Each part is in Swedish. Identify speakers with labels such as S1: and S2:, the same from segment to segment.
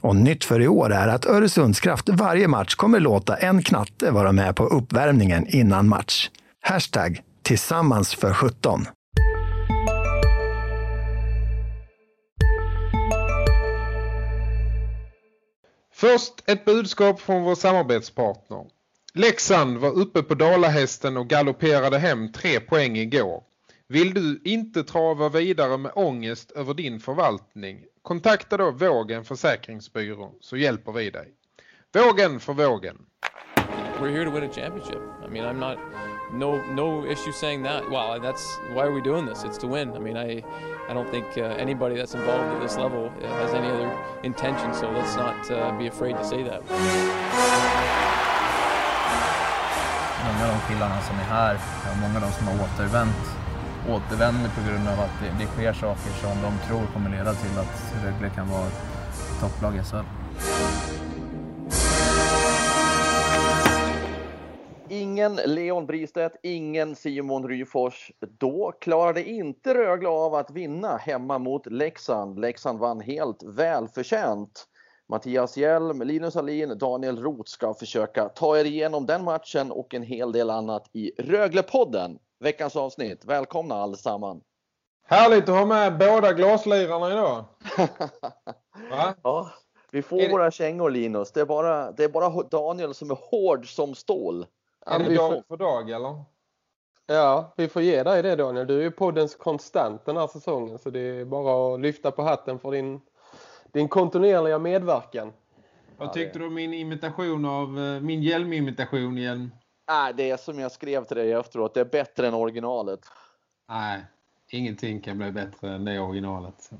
S1: Och nytt för i år är att Öresundskraft varje match kommer låta en knatte vara med på uppvärmningen innan match. Hashtag tillsammans för 17.
S2: Först ett budskap från vår samarbetspartner. Leksand var uppe på Dalahästen och galopperade hem tre poäng igår. Vill du inte trava vidare med ångest över din förvaltning? Kontakta då Vågen Försäkringsbyrå så hjälper vi dig. Vågen för vågen.
S3: We're here to win a championship. I mean, I'm not no no issue saying that. Well, that's why are we doing this? It's to win. I mean, I I don't think uh, anybody that's involved at this level uh, has any other intention. So let's not uh, be afraid to say that.
S4: Många av de killarna som är här, många av de som har återvänt återvänder på grund av att det, det sker saker som de tror kommer leda till att Rögle kan vara topplag i SHL.
S5: Ingen Leon Bristedt, ingen Simon Ryfors. Då klarade inte Rögle av att vinna hemma mot Leksand. Leksand vann helt välförtjänt. Mattias Hjelm, Linus Alin, Daniel Roth ska försöka ta er igenom den matchen och en hel del annat i Röglepodden veckans avsnitt. Välkomna allesammans!
S2: Härligt att ha med båda glaslirarna idag.
S5: Va? Ja, vi får det... våra kängor Linus. Det är, bara, det är bara Daniel som är hård som stål.
S2: Är det dag får... för dag eller?
S6: Ja, vi får ge dig det Daniel. Du är ju poddens konstant den här säsongen så det är bara att lyfta på hatten för din, din kontinuerliga medverkan.
S2: Vad tyckte du om min imitation av eh, min hjälmimitation igen?
S5: Nej, det är som jag skrev till dig efteråt. Det är bättre än originalet.
S2: Nej, ingenting kan bli bättre än det originalet.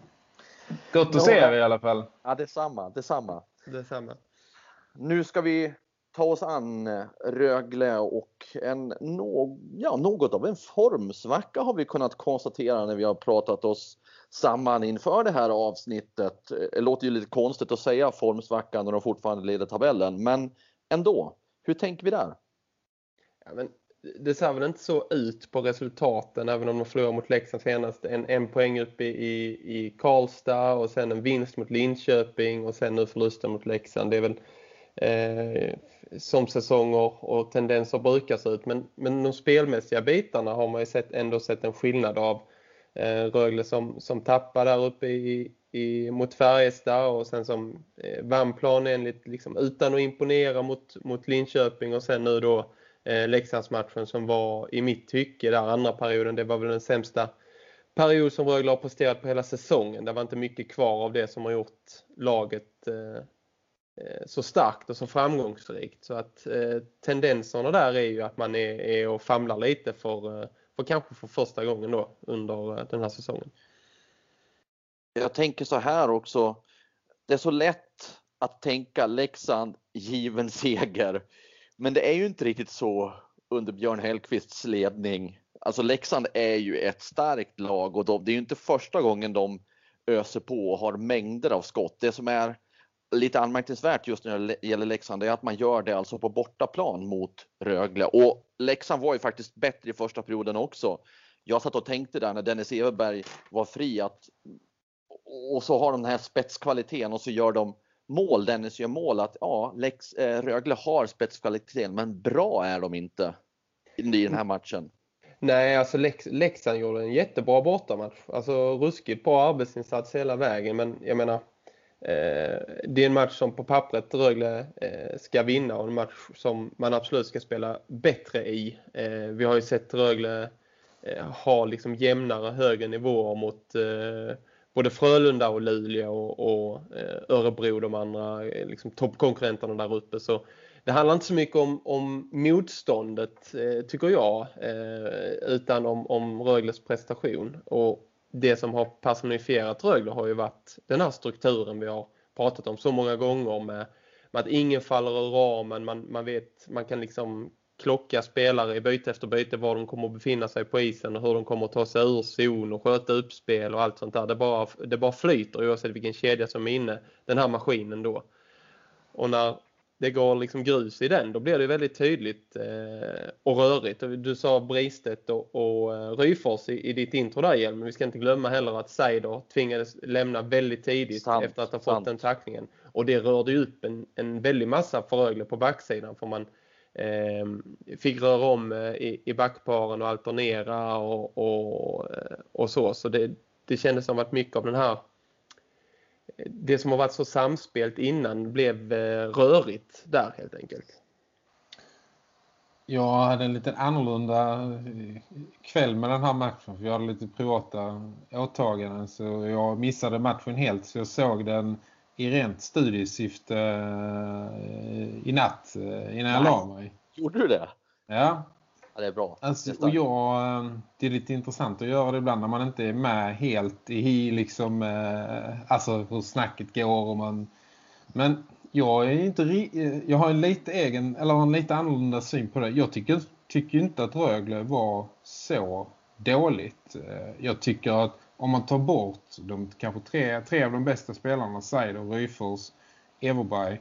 S2: Gott att se er i alla fall.
S5: Ja, detsamma. detsamma.
S6: detsamma.
S5: Nu ska vi ta oss an Rögle och en, no, ja, något av en formsvacka har vi kunnat konstatera när vi har pratat oss samman inför det här avsnittet. Det låter ju lite konstigt att säga formsvacka när de fortfarande leder tabellen, men ändå. Hur tänker vi där?
S6: Ja, men det ser väl inte så ut på resultaten även om de förlorar mot Leksand senast. En, en poäng uppe i, i, Karlstad och sen en vinst mot Linköping och sen nu förlusten mot Leksand. Det är väl eh, som säsonger och tendenser brukar se ut. Men, men de spelmässiga bitarna har man ju sett, ändå sett en skillnad av. Eh, Rögle som, som tappar där uppe i, i, mot Färjestad och sen som eh, vann planen liksom, utan att imponera mot, mot Linköping och sen nu då eh, Leksandsmatchen som var i mitt tycke där andra perioden. Det var väl den sämsta period som Rögle har presterat på hela säsongen. Det var inte mycket kvar av det som har gjort laget eh, eh så starkt och så framgångsrikt. Så att eh, tendenserna där är ju att man är, är och famlar lite för, eh, för kanske för första gången då under eh, den här säsongen.
S5: Jag tänker så här också. Det är så lätt att tänka Leksand given seger. Men det är ju inte riktigt så under Björn Hellkvists ledning. Alltså Leksand är ju ett starkt lag och de, det är ju inte första gången de öser på och har mängder av skott. Det som är lite anmärkningsvärt just när det gäller Leksand är att man gör det alltså på bortaplan mot Rögle. Och Leksand var ju faktiskt bättre i första perioden också. Jag satt och tänkte där när Dennis Everberg var fri att och så har de den här spetskvaliteten och så gör de mål, Dennis gör mål, att ja, Lex, eh, Rögle har spetskvaliteten men bra är de inte i den här matchen.
S6: Nej, alltså Lex, Leksand gjorde en jättebra bortamatch. Alltså ruskigt bra arbetsinsats hela vägen men jag menar eh, det är en match som på pappret Rögle eh, ska vinna och en match som man absolut ska spela bättre i. Eh, vi har ju sett Rögle eh, ha liksom jämnare högre nivåer mot eh, både Frölunda och Luleå och, och eh, Örebro, de andra eh, liksom, toppkonkurrenterna där uppe. Så det handlar inte så mycket om, om motståndet, eh, tycker jag, eh, utan om, om Rögles prestation. Och det som har personifierat Rögle har ju varit den här strukturen vi har pratat om så många gånger med, med att ingen faller ur ramen, man, man vet, man kan liksom klocka spelare i byte efter byte var de kommer att befinna sig på isen och hur de kommer att ta sig ur zon och sköta uppspel och allt sånt där. Det bara, det bara flyter oavsett vilken kedja som är inne, den här maskinen då. Och när det går liksom grus i den, då blir det väldigt tydligt eh, och rörigt. Du sa Bristet och, och eh, Ryfors i, i ditt intro där igen, men vi ska inte glömma heller att Seider tvingades lämna väldigt tidigt sant, efter att ha fått sant. den tacklingen. Och det rörde ju upp en, en väldig massa för Rögle på backsidan för man Ehm, fick röra om eh, i, i backparen och alternera och, och, eh, och så. Så det, det kändes som att mycket av den här det som har varit så samspelt innan blev eh, rörigt där helt enkelt.
S2: Jag hade en lite annorlunda eh, kväll med den här matchen för jag hade lite privata åtaganden så jag missade matchen helt så jag såg den i rent studiesyfte eh, i natt innan jag la mig.
S5: Gjorde du det?
S2: Ja,
S5: det är bra.
S2: Alltså, och jag, eh, det är lite intressant att göra det ibland när man inte är med helt i liksom, eh, alltså hur snacket går. Och man, men jag är inte jag har en lite egen eller en lite annorlunda syn på det. Jag tycker, tycker inte att Rögle var så dåligt. Eh, jag tycker att om man tar bort de kanske tre, tre av de bästa spelarna, Seider, Ryfors, Everberg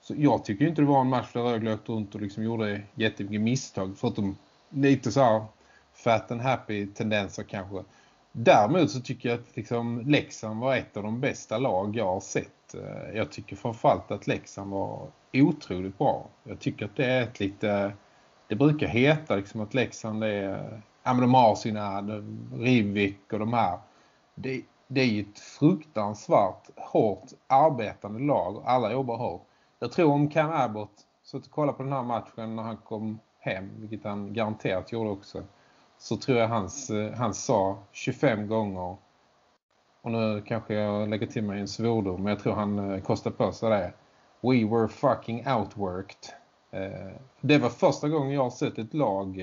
S2: så jag tycker inte det var en match där Rögle åkte runt och liksom gjorde jättemycket misstag. Förutom lite så här fat and happy tendenser kanske. Däremot så tycker jag att liksom Leksand var ett av de bästa lag jag har sett. Eh, jag tycker framförallt att Leksand var otroligt bra. Jag tycker att det är ett lite... Det brukar heta liksom att Leksand är... Ja men de har sina Rivik och de här. Det, det är ju ett fruktansvärt hårt arbetande lag. Alla jobbar hårt. Jag tror om Cam Abbott så att kolla på den här matchen när han kom hem, vilket han garanterat gjorde också, så tror jag hans, eh, han sa 25 gånger och nu kanske jag lägger till mig en svordom, men jag tror han eh, kostar kostade på sig det. We were fucking outworked. Eh, det var första gången jag har sett ett lag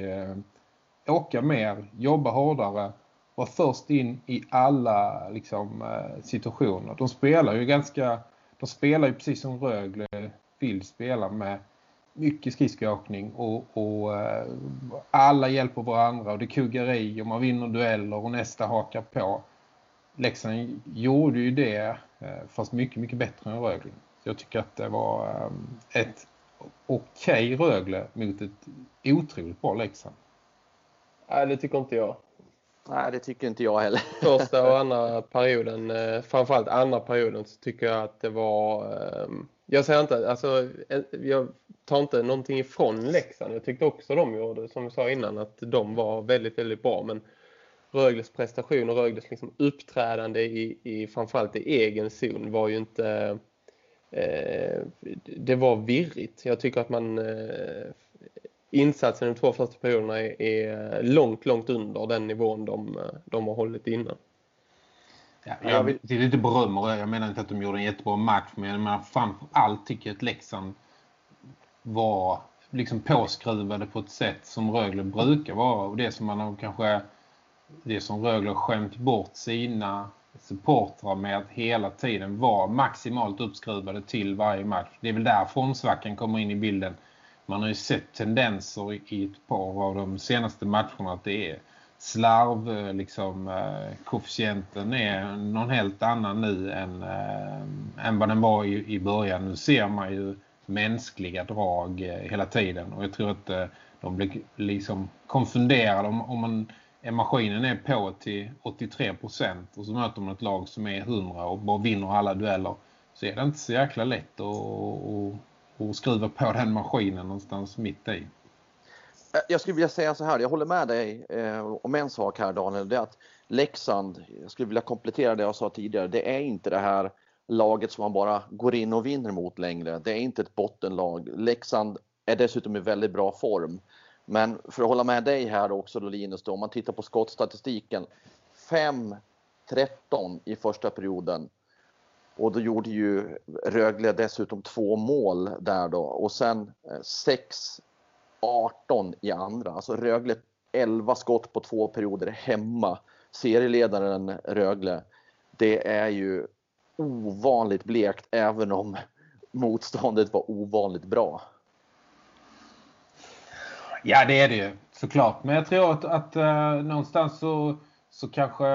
S2: åka mer, jobba hårdare, var först in i alla liksom, eh, situationer. De spelar ju ganska, de spelar ju precis som Rögle vill spela med mycket skridskoåkning och, och eh, alla hjälper varandra och det kuggar i och man vinner dueller och nästa hakar på. Leksand gjorde ju det eh, fast mycket, mycket bättre än Rögle. Jag tycker att det var ett okej okay Rögle mot ett otroligt bra Leksand.
S6: Nej, det tycker inte jag.
S5: Nej, det tycker inte jag heller.
S6: Första och andra perioden, eh, framförallt andra perioden så tycker jag att det var... Ehm, jag säger inte, alltså, eh, jag tar inte någonting ifrån Leksand. Jag tyckte också de gjorde, som jag sa innan, att de var väldigt, väldigt bra. Men Rögles prestation och Rögles liksom uppträdande i, i framförallt i egen zon var ju inte... Eh, det var virrigt. Jag tycker att man... Eh, insatsen i de två första perioderna är, är långt, långt under den nivån de, de har hållit innan.
S2: Ja, jag vill... Det är lite. Jag menar inte att de gjorde en jättebra match. Men jag menar framförallt tycker jag att Leksand var liksom påskruvade på ett sätt som Rögle brukar vara. Och det som man har kanske det som Rögle har skämt bort sina supportrar med att hela tiden vara maximalt uppskruvade till varje match. Det är väl där formsvackan kommer in i bilden. Man har ju sett tendenser i ett par av de senaste matcherna att det är slarv eh, liksom eh, koefficienten är någon helt annan nu än, eh, än vad den var i, i början. Nu ser man ju mänskliga drag hela tiden och jag tror att de blir liksom konfunderade om, om man är maskinen är på till 83% och så möter man ett lag som är 100 och bara vinner alla dueller så är det inte så jäkla lätt att, att, och skruva på den maskinen någonstans mitt i.
S5: Eh, jag skulle vilja säga så här, jag håller med dig eh, om en sak här Daniel, det är att Leksand, jag skulle vilja komplettera det jag sa tidigare, det är inte det här laget som man bara går in och vinner mot längre. Det är inte ett bottenlag. Leksand är dessutom i väldigt bra form. Men för att hålla med dig här också då Linus, då, om man tittar på skottstatistiken. 5-13 i första perioden. Och då gjorde ju Rögle dessutom två mål där då. Och sen eh, 6-18 i andra. Alltså Rögle 11 skott på två perioder hemma. Serieledaren Rögle. Det är ju ovanligt blekt även om motståndet var ovanligt bra.
S2: Ja, det är det ju såklart. Men jag tror att, att äh, någonstans så, så kanske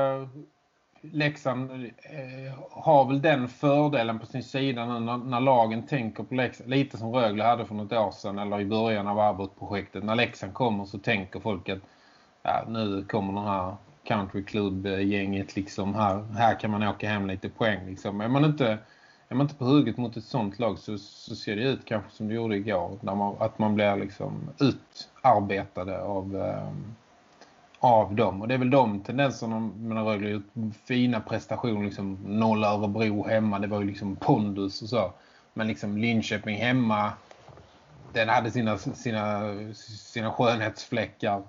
S2: Leksand eh, har väl den fördelen på sin sida nu när, när lagen tänker på Leksand. Lite som Rögle hade för något år sedan eller i början av Arbot-projektet. När Leksand kommer så tänker folk att ja, nu kommer den här countryklubb-gänget liksom här, här kan man åka hem lite poäng liksom. Är man inte, är man inte på hugget mot ett sånt lag så, så ser det ut kanske som det gjorde igår. När man, att man blir liksom utarbetade av... Ehm, av dem. Och det är väl de tendenserna med Rögle gjort fina prestationer. Liksom noll Örebro hemma. Det var ju liksom pondus och så. Men liksom Linköping hemma. Den hade sina, sina, sina skönhetsfläckar.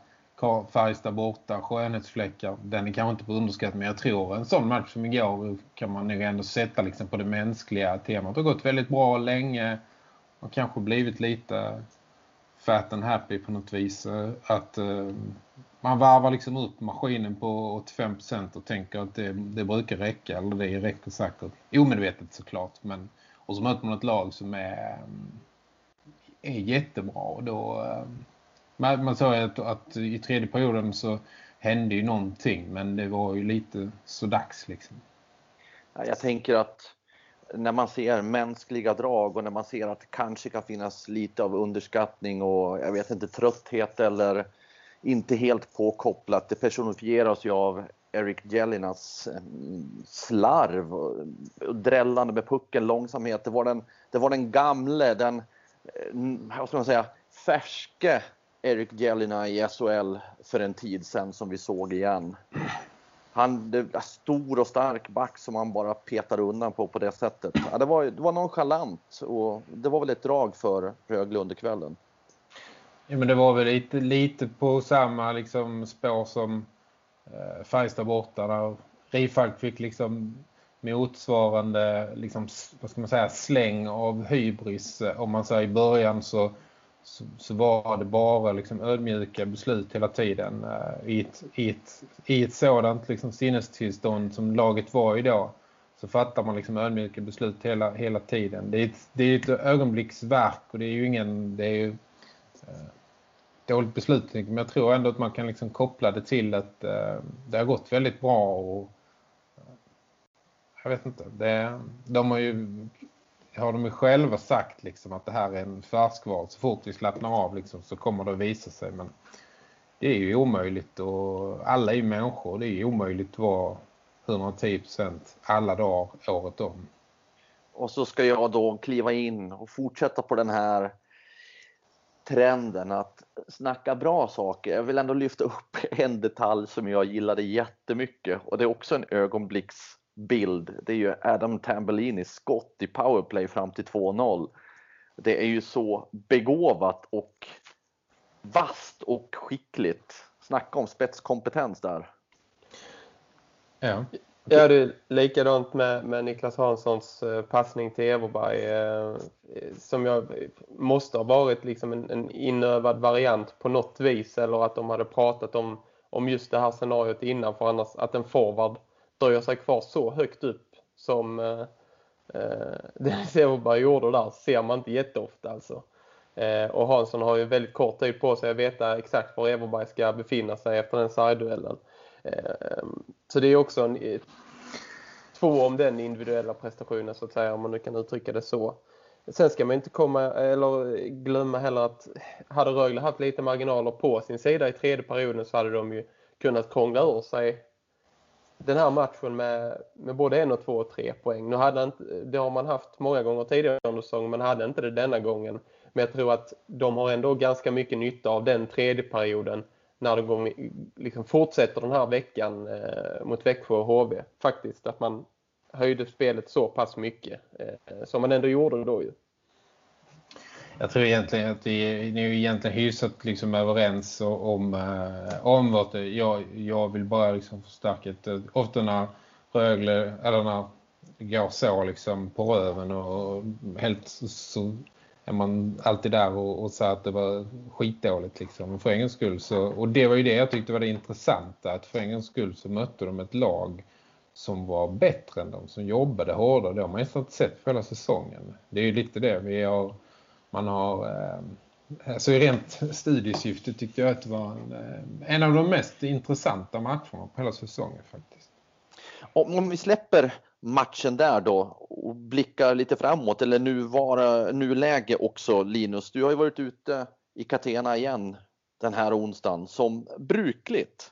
S2: Färjestad borta, skönhetsfläckar. Den är kanske inte på underskatt men jag tror en sån match som igår kan man nog ändå sätta liksom på det mänskliga temat. Det har gått väldigt bra länge och kanske blivit lite fat and happy på något vis. Eh, att eh, man varvar liksom upp maskinen på 85% och tänker att det, det brukar räcka. Eller det räcker säkert. Omedvetet såklart. Men, och så möter man ett lag som är, eh, är jättebra. Och då, eh, man, man sa att, att i tredje perioden så hände ju någonting. Men det var ju lite så dags liksom.
S5: Jag tänker att när man ser mänskliga drag och när man ser att det kanske kan finnas lite av underskattning och jag vet inte trötthet eller inte helt påkopplat. Det personifieras ju av Eric Jellinas eh, slarv och drällande med pucken, långsamhet. Det var den, det var den gamle, den eh, vad ska man säga, färske Eric Jelina i SHL för en tid sedan som vi såg igen. Han det stor och stark back som han bara petade undan på på det sättet. Ja, det, var, det var nonchalant och det var väl ett drag för Rögle under kvällen.
S2: Ja, men det var väl lite, lite på samma liksom, spår som eh, Färjestad borta där Rifalk fick liksom motsvarande liksom, vad ska man säga, släng av hybris. Eh, om man säger i början så, så, så, var det bara liksom ödmjuka beslut hela tiden eh, i, ett, i, ett, i ett sådant liksom sinnestillstånd som laget var idag så fattar man liksom ödmjuka beslut hela, hela tiden. Det är, ett, det är ett ögonblicksverk och det är ju ingen det är ju Eh, dåligt beslut. Men jag tror ändå att man kan liksom koppla det till att eh, det har gått väldigt bra och eh, jag vet inte. Det, de har ju har de ju själva sagt liksom att det här är en färskval. Så fort vi slappnar av liksom, så kommer det att visa sig. Men det är ju omöjligt och alla är ju människor. Det är ju omöjligt att vara 110% alla dagar året om.
S5: Och så ska jag då kliva in och fortsätta på den här trenden att snacka bra saker. Jag vill ändå lyfta upp en detalj som jag gillade jättemycket och det är också en ögonblicksbild. Det är ju Adam Tambellinis skott i powerplay fram till 2-0. Det är ju så begåvat och vast och skickligt. Snacka om spetskompetens där.
S6: Ja. Ja, det är likadant med, med Niklas Hanssons eh, passning till Everberg eh, som jag måste ha varit liksom en, en inövad variant på något vis eller att de hade pratat om, om just det här scenariot innan för annars att en forward dröjer sig kvar så högt upp som eh, eh Dennis Everberg gjorde där ser man inte jätteofta alltså. Eh, och Hansson har ju väldigt kort tid på sig att veta exakt var Everberg ska befinna sig efter den sideduellen. Ehm, så det är också en, två om den individuella prestationen så att säga, om man nu kan uttrycka det så. Sen ska man inte komma eller glömma heller att hade Rögle haft lite marginaler på sin sida i tredje perioden så hade de ju kunnat krångla ur sig den här matchen med, med både en och två och tre poäng. Nu hade inte, det har man haft många gånger tidigare under säsongen men hade inte det denna gången. Men jag tror att de har ändå ganska mycket nytta av den tredje perioden när det går, liksom fortsätter den här veckan eh, mot Växjö och HV. Faktiskt att man höjde spelet så pass mycket eh, som man ändå gjorde då ju.
S2: Jag tror egentligen att vi är egentligen hyfsat liksom överens om, eh, om vårt, jag, jag vill bara liksom förstärka det. Eh, ofta när Rögle, eller när det går så liksom på röven och helt så är man alltid där och, och sa att det var skitdåligt liksom. För en skull så, och det var ju det jag tyckte var det intressanta. Att för en skull så mötte de ett lag som var bättre än de som jobbade hårdare. Det har man ju inte sett för hela säsongen. Det är ju lite det vi har, man har, eh, alltså i rent studiesyfte tyckte jag att det var en, eh, en av de mest intressanta matcherna på hela säsongen faktiskt.
S5: Om, om vi släpper matchen där då och blickar lite framåt eller nu nuläge också Linus. Du har ju varit ute i Catena igen den här onsdagen som brukligt.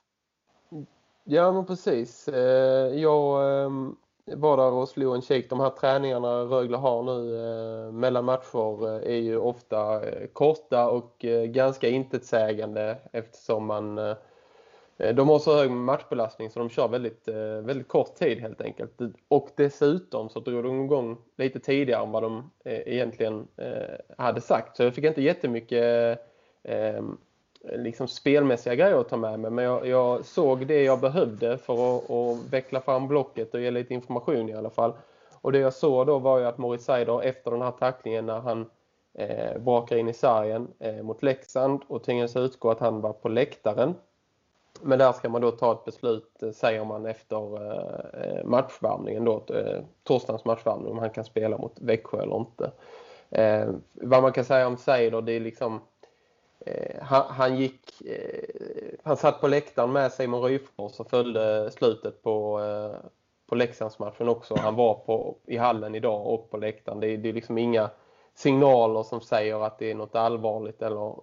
S6: Ja men precis. Eh, jag ehm, var där och slog en kik. De här träningarna Rögle har nu eh, mellan matcher eh, är ju ofta korta och ganska intetsägande eftersom man Eh, de har så hög matchbelastning så de kör väldigt, eh, väldigt kort tid helt enkelt. Och dessutom så drog de igång lite tidigare än vad de eh, egentligen hade sagt. Så jag fick inte jättemycket ehm, liksom spelmässiga grejer att ta med mig. Men jag, jag såg det jag behövde för att, att, veckla fram blocket och ge lite information i alla fall. Och det jag såg då var ju att Moritz Seider efter den här tacklingen när han eh, brakar in i sargen eh, mot Leksand och tvingades utgå att han var på läktaren. Men där ska man då ta ett beslut, eh, säger man efter eh, eh, matchvärmningen då, torsdagens matchvärmning, om han kan spela mot Växjö eller inte. Eh, vad man kan säga om Seider, det är liksom Eh, han, han, gick, eh, han satt på läktaren med Simon Ryfors och följde slutet på, eh, på Leksandsmatchen också. Han var på, i hallen idag och på läktaren. Det, det är liksom inga signaler som säger att det är något allvarligt eller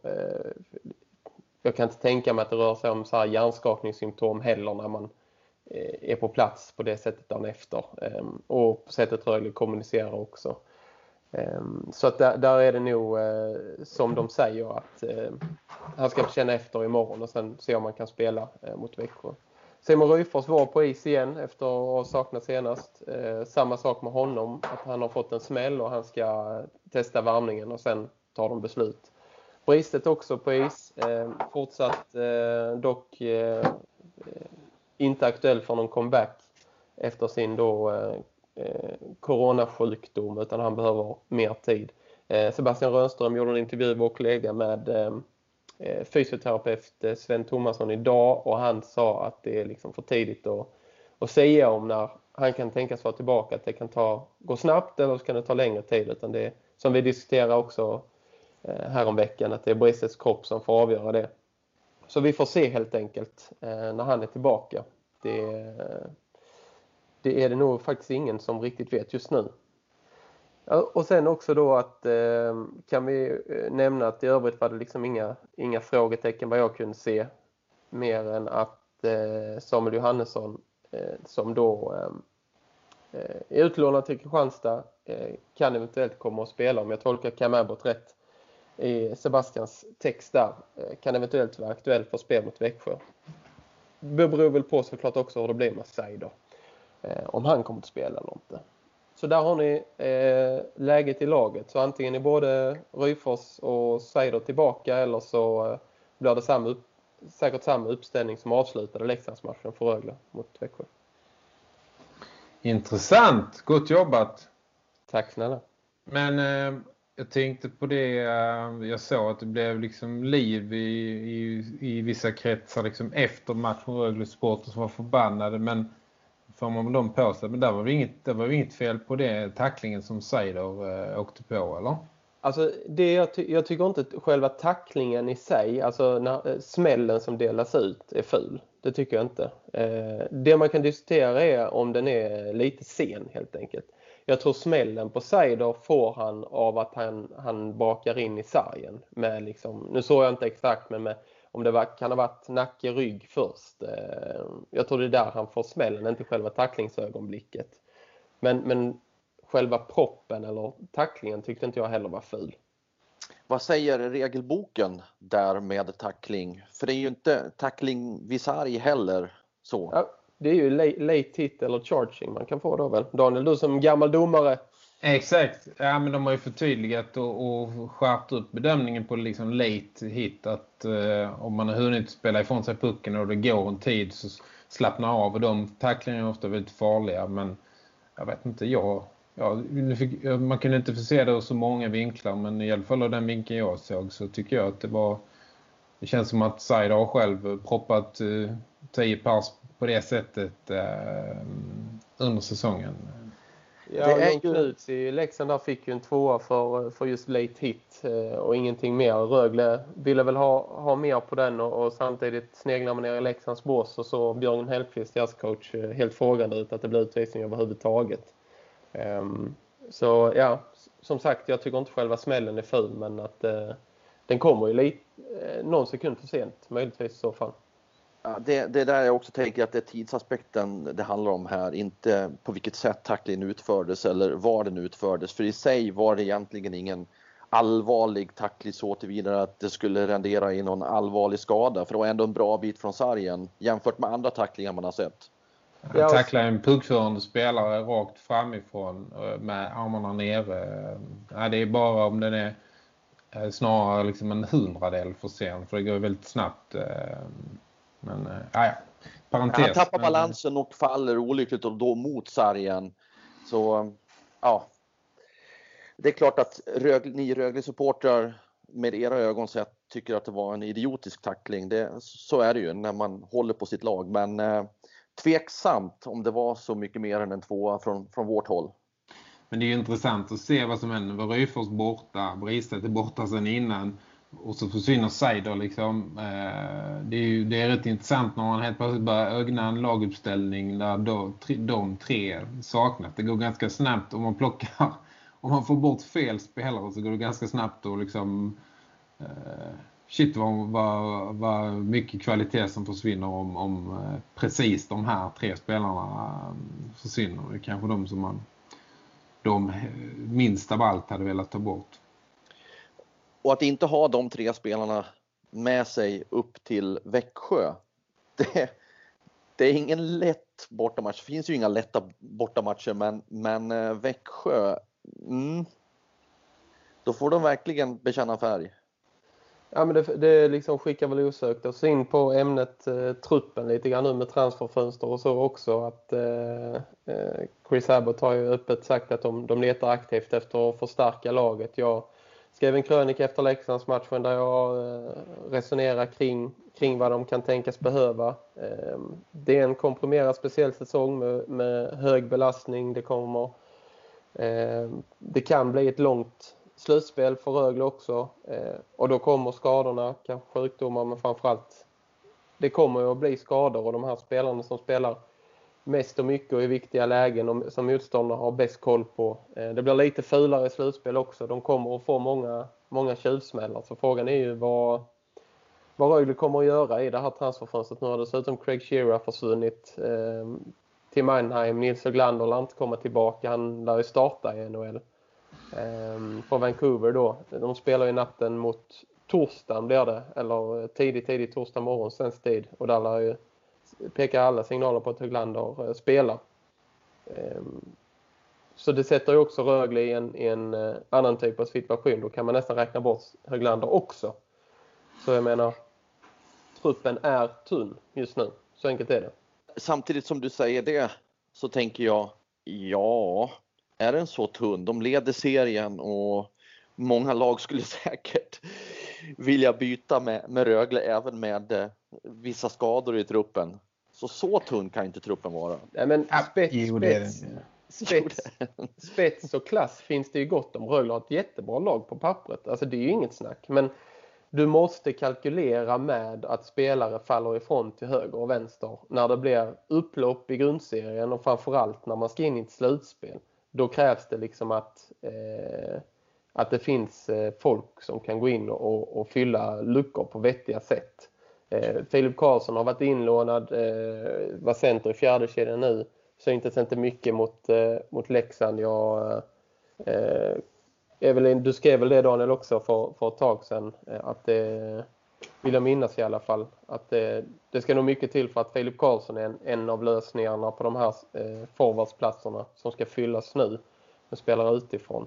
S6: jag kan inte tänka mig att det rör sig om så här hjärnskakningssymptom heller när man eh, är på plats på det sättet dagen efter. Ehm, och på sättet Rögle kommunicerar också. Ehm, så att där, där, är det nog eh, som de säger att eh, han ska känna efter imorgon och sen se om man kan spela mot Växjö. Simon Ryfors var på is igen efter att ha saknat senast. Samma sak med honom, att han har fått en smäll och han ska testa värmningen och sen tar de beslut. Bristet också på is, eh, fortsatt eh, dock eh, inte aktuell för någon comeback efter sin då eh, coronasjukdom utan han behöver mer tid. Eh, Sebastian Rönström gjorde en intervju med vår kollega med eh, fysioterapeut Sven Thomasson idag och han sa att det är liksom för tidigt att, att säga om när han kan tänkas vara tillbaka att det kan ta, gå snabbt eller så kan det ta längre tid utan det som vi diskuterar också Eh, häromveckan att det är Bristets kropp som får avgöra det. Så vi får se helt enkelt eh, när han är tillbaka. Det, eh, det är det nog faktiskt ingen som riktigt vet just nu. Och sen också då att kan vi nämna att i övrigt var det liksom inga, inga frågetecken vad jag kunde se mer än att Samuel Johannesson som då är utlånad till Kristianstad kan eventuellt komma att spela om jag tolkar Cam Abbott rätt i Sebastians text där kan eventuellt vara aktuell för spel mot Växjö. Det beror väl på såklart också hur det blir med Seider eh, om han kommer att spela eller inte. Så där har ni eh, läget i laget. Så antingen är både Ryfors och Seider tillbaka eller så eh, blir det samma upp, säkert samma uppställning som avslutade Leksandsmatchen för Rögle mot Växjö.
S2: Intressant, gott jobbat.
S6: Tack snälla.
S2: Men eh, jag tänkte på det, eh, jag såg att det blev liksom liv i, i, i vissa kretsar liksom efter matchen Rögle Sporter som var förbannade men får man dem på sig. Men där var inget, där var inget fel på det tacklingen som Seider eh, åkte på, eller?
S6: Alltså, det jag, ty jag, tycker inte att själva tacklingen i sig, alltså när, eh, smällen som delas ut är ful. Det tycker jag inte. Eh, det man kan diskutera är om den är lite sen helt enkelt. Jag tror smällen på Seider får han av att han, han bakar in i sargen. Med liksom, nu såg jag inte exakt men med om det var, kan ha varit nacke rygg först. Eh, jag tror det är där han får smällen, inte själva tacklingsögonblicket. Men, men själva proppen eller tacklingen tyckte inte jag heller var ful.
S5: Vad säger regelboken där med tackling? För det är ju inte tackling vid sarg heller så.
S6: Ja, det är ju late hit eller charging man kan få då väl. Daniel, du som gammal domare
S2: Exakt. Ja, men de har ju förtydligat och, och skärpt upp bedömningen på liksom late hit. Att eh, om man har hunnit spela ifrån sig pucken och det går en tid så slappnar av. Och de tacklingarna är ofta väldigt farliga. Men jag vet inte, jag... Ja, fick, man kunde inte få se det ur så många vinklar. Men i alla fall av den vinkeln jag såg så tycker jag att det var... Det känns som att Saida har själv proppat eh, pers på det sättet eh, under säsongen.
S6: Ja, det är. Knuts i Leksand där fick ju en tvåa för, för just late hit eh, och ingenting mer. Rögle ville väl ha, ha mer på den och, och samtidigt sneglar man ner i Leksands bås och så Björn Hellqvist, deras coach, eh, helt frågande ut att det blir utvisning överhuvudtaget. Um, så ja, som sagt, jag tycker inte själva smällen är ful men att uh, den kommer ju lite, uh, någon sekund för sent, möjligtvis i så fall.
S5: Ja, det, det där jag också tänker att det är tidsaspekten det handlar om här, inte på vilket sätt tacklingen utfördes eller var den utfördes. För i sig var det egentligen ingen allvarlig tackling så tillvida att det skulle rendera i någon allvarlig skada. För det var ändå en bra bit från sargen jämfört med andra tacklingar man har sett.
S2: Han tacklar en puckförande spelare rakt framifrån eh, med armarna nere. Ja, det är bara om den är eh, snarare liksom en hundradel för sen för det går väldigt snabbt. Men äh, ja,
S5: parentes. Han tappar balansen och faller olyckligt och då mot sargen. Så ja, det är klart att Rögle, ni Rögle-supportrar med era ögon sett tycker att det var en idiotisk tackling. Det, så är det ju när man håller på sitt lag. Men eh, tveksamt om det var så mycket mer än en tvåa från, från vårt håll.
S2: Men det är intressant att se vad som händer. Var Ryfors borta, Bristet är borta sedan innan och så försvinner Seider liksom. Eh, det, är ju, det är rätt intressant när man helt plötsligt börjar ögna en laguppställning där då, de tre saknas. Det går ganska snabbt om man plockar, om man får bort fel spelare så går det ganska snabbt och liksom eh, shit vad, vad, vad mycket kvalitet som försvinner om, om eh, precis de här tre spelarna mm, försvinner. Det är kanske de som man de eh, minst av allt hade velat ta bort.
S5: Och att inte ha de tre spelarna med sig upp till Växjö, det, det är ingen lätt bortamatch. Det finns ju inga lätta bortamatcher, men, men eh, Växjö, mm, då får de verkligen bekänna färg.
S6: Ja, men det, det liksom skickar väl osökt oss in på ämnet eh, truppen lite grann nu med transferfönster och så också. att eh, eh Chris Abbott har ju öppet sagt att de, de letar aktivt efter att förstärka laget. Jag skrev en krönika efter Leksandsmatchen där jag eh, resonerar kring, kring vad de kan tänkas behöva. Ehm, det är en komprimerad speciell säsong med, med hög belastning. Det kommer ehm, det kan bli ett långt slutspel för Rögle också. Eh, och då kommer skadorna, kanske sjukdomar men framförallt det kommer att bli skador och de här spelarna som spelar mest och mycket och i viktiga lägen och som motståndare har bäst koll på. Eh, det blir lite fulare slutspel också. De kommer att få många, många tjuvsmällar. Så frågan är ju vad, vad Rögle kommer att göra i det här transferfönstret. Nu har dessutom Craig Shearer försvunnit eh, till Mannheim. Nils Höglander lär inte komma tillbaka. Han lär ju starta i NHL. Eh, på Vancouver då. De spelar ju natten mot torsdagen blir det. Eller eh, tidigt, tidigt torsdag morgon svensk tid. Och där lär ju pekar alla signaler på att Höglander eh, spelar. Ehm, så det sätter ju också Rögle i en, i en eh, annan typ av situation. Då kan man nästan räkna bort Höglander också. Så jag menar, truppen är tunn just nu. Så enkelt är det.
S5: Samtidigt som du säger det så tänker jag, ja, är den så tunn? De leder serien och många lag skulle säkert vilja byta med, med Rögle även med eh, vissa skador i truppen. Så så tunn kan inte truppen vara.
S6: Nej, men spets, spets, spets, spets och klass finns det ju gott om. Rögle har ett jättebra lag på pappret. Alltså det är ju inget snack. Men du måste kalkylera med att spelare faller ifrån till höger och vänster när det blir upplopp i grundserien och framförallt när man ska in i ett slutspel. Då krävs det liksom att eh, att det finns eh, folk som kan gå in och, och fylla luckor på vettiga sätt. Eh, Filip Karlsson har varit inlånad, eh, var center i fjärde kedjan nu. Syntes inte mycket mot, eh, mot Leksand. Jag, eh, Evelyn, du skrev väl det Daniel också för, för ett tag sedan. Eh, att det, vill jag minnas i alla fall. Att det, det ska nog mycket till för att Filip Karlsson är en, en av lösningarna på de här eh, forwardsplatserna som ska fyllas nu med spelare utifrån.